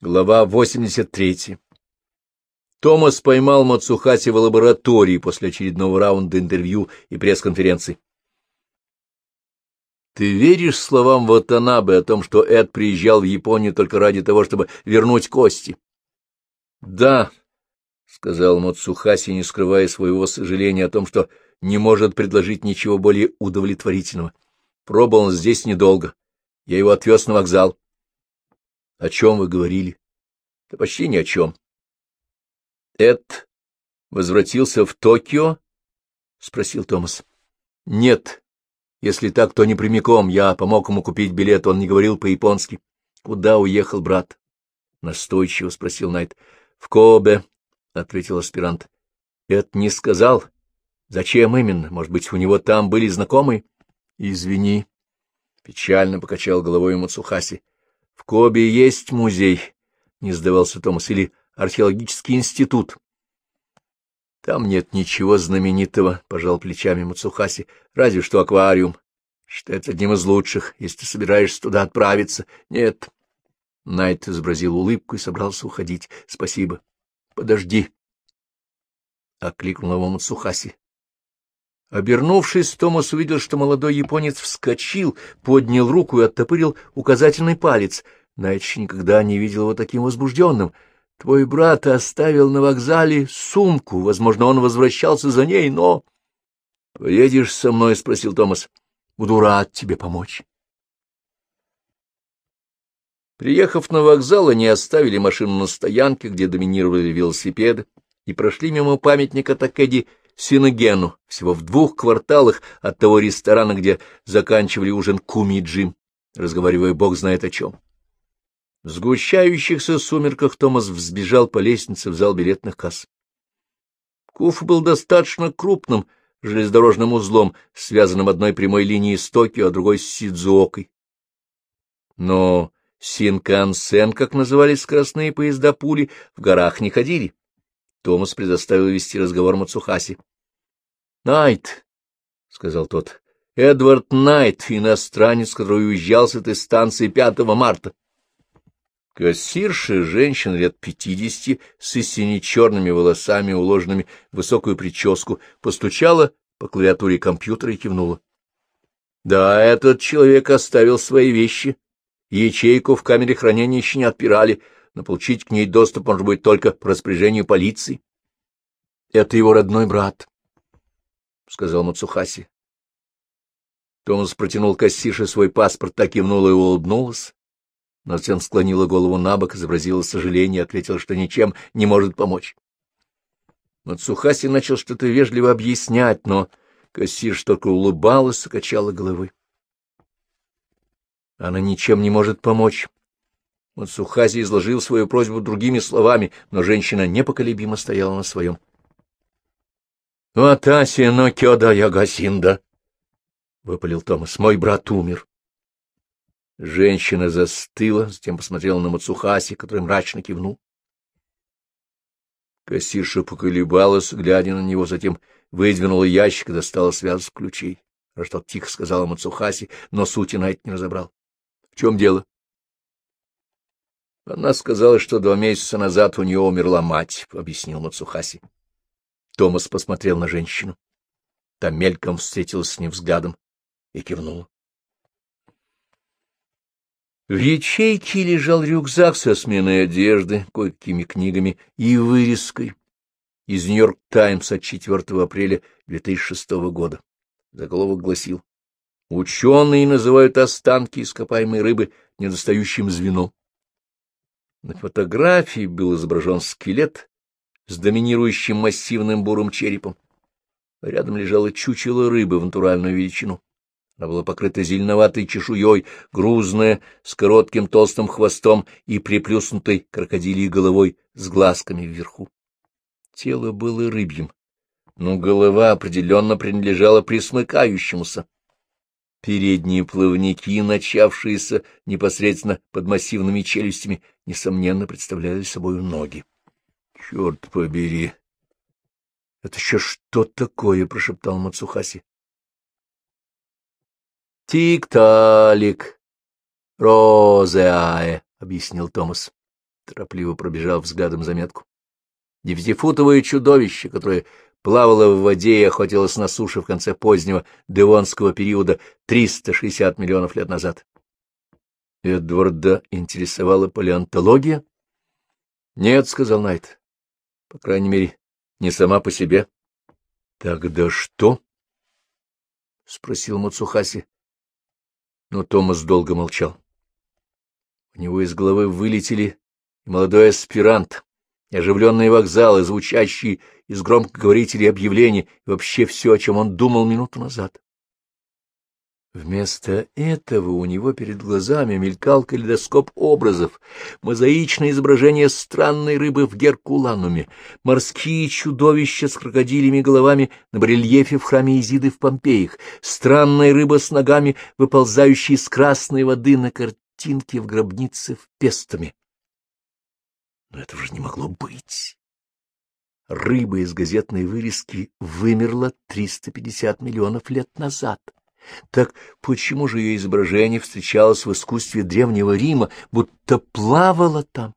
Глава 83. Томас поймал Мацухаси в лаборатории после очередного раунда интервью и пресс-конференции. «Ты веришь словам Ватанабе о том, что Эд приезжал в Японию только ради того, чтобы вернуть кости?» «Да», — сказал Мацухаси, не скрывая своего сожаления о том, что не может предложить ничего более удовлетворительного. «Пробовал он здесь недолго. Я его отвез на вокзал. — О чем вы говорили? — Да почти ни о чем. — Эд возвратился в Токио? — спросил Томас. — Нет. Если так, то не прямиком. Я помог ему купить билет, он не говорил по-японски. — Куда уехал брат? — настойчиво спросил Найт. — В Кобе, — ответил аспирант. — Эд не сказал. — Зачем именно? Может быть, у него там были знакомые? — Извини. — печально покачал головой Мацухаси. В Кобе есть музей, — не сдавался Томас, — или археологический институт. — Там нет ничего знаменитого, — пожал плечами Мацухаси, — разве что аквариум. Считается одним из лучших, если ты собираешься туда отправиться. — Нет. Найт изобразил улыбку и собрался уходить. — Спасибо. — Подожди. — окликнул его Мацухаси. Обернувшись, Томас увидел, что молодой японец вскочил, поднял руку и оттопырил указательный палец. Найч никогда не видел его таким возбужденным. — Твой брат оставил на вокзале сумку. Возможно, он возвращался за ней, но... — Поедешь со мной? — спросил Томас. — Буду рад тебе помочь. Приехав на вокзал, они оставили машину на стоянке, где доминировали велосипеды, и прошли мимо памятника Такеди Синогену, всего в двух кварталах от того ресторана, где заканчивали ужин Куми и Джим, разговаривая бог знает о чем. В сгущающихся сумерках Томас взбежал по лестнице в зал билетных касс. Куф был достаточно крупным железнодорожным узлом, связанным одной прямой линией с Токио, а другой с Сидзуокой. Но Синкансен, как назывались скоростные поезда пули, в горах не ходили. Томас предоставил вести разговор Мацухаси. — Найт, — сказал тот, — Эдвард Найт, иностранец, который уезжал с этой станции 5 марта. Кассирша, женщина лет пятидесяти, с истине черными волосами, уложенными в высокую прическу, постучала по клавиатуре компьютера и кивнула. — Да, этот человек оставил свои вещи. Ячейку в камере хранения еще не отпирали, но получить к ней доступ может быть только по распоряжению полиции. — Это его родной брат, — сказал Мацухаси. Томас протянул кассише свой паспорт, так кивнула и улыбнулась, но затем склонила голову на бок, изобразила сожаление и ответила, что ничем не может помочь. Мацухаси начал что-то вежливо объяснять, но кассирша только улыбалась и качала головой. Она ничем не может помочь. Мацухаси изложил свою просьбу другими словами, но женщина непоколебимо стояла на своем. — Ватаси но кёда ягасинда, — выпалил Томас. — Мой брат умер. Женщина застыла, затем посмотрела на Мацухаси, который мрачно кивнул. Кассирша поколебалась, глядя на него, затем выдвинула ящик и достала связку ключей. Что тихо сказала Мацухаси, но сути на это не разобрал. — В чем дело? Она сказала, что два месяца назад у нее умерла мать, — объяснил Мацухаси. Томас посмотрел на женщину. Та мельком встретилась с ним взглядом и кивнула. В ячейке лежал рюкзак со сменой одежды, кое-какими книгами и вырезкой из «Нью-Йорк Таймс» от 4 апреля 2006 года. Заголовок гласил «Ученые называют останки ископаемой рыбы недостающим звеном». На фотографии был изображен скелет с доминирующим массивным бурым черепом. Рядом лежало чучело рыбы в натуральную величину. Она была покрыта зеленоватой чешуей, грузная, с коротким толстым хвостом и приплюснутой крокодилией головой с глазками вверху. Тело было рыбьим, но голова определенно принадлежала присмыкающемуся. Передние плавники, начавшиеся непосредственно под массивными челюстями, несомненно представляли собой ноги. — Черт побери! — Это еще что такое? — прошептал Мацухаси. — Тик-талик, розеае, — объяснил Томас. торопливо пробежал взглядом заметку. Девятифутовое чудовище, которое плавало в воде и охотилось на суше в конце позднего девонского периода 360 миллионов лет назад. Эдварда интересовала палеонтология? — Нет, — сказал Найт. — По крайней мере, не сама по себе. — Тогда что? — спросил Мацухаси. Но Томас долго молчал. У него из головы вылетели молодой аспирант, оживленные вокзалы, звучащие из громкоговорителей объявлений, и вообще все, о чем он думал минуту назад. Вместо этого у него перед глазами мелькал калейдоскоп образов, мозаичное изображение странной рыбы в Геркулануме, морские чудовища с крокодилями головами на барельефе в храме Изиды в Помпеях, странная рыба с ногами, выползающая из красной воды на картинке в гробнице в Пестами. Но этого же не могло быть. Рыба из газетной вырезки вымерла 350 миллионов лет назад. Так почему же ее изображение встречалось в искусстве Древнего Рима, будто плавало там?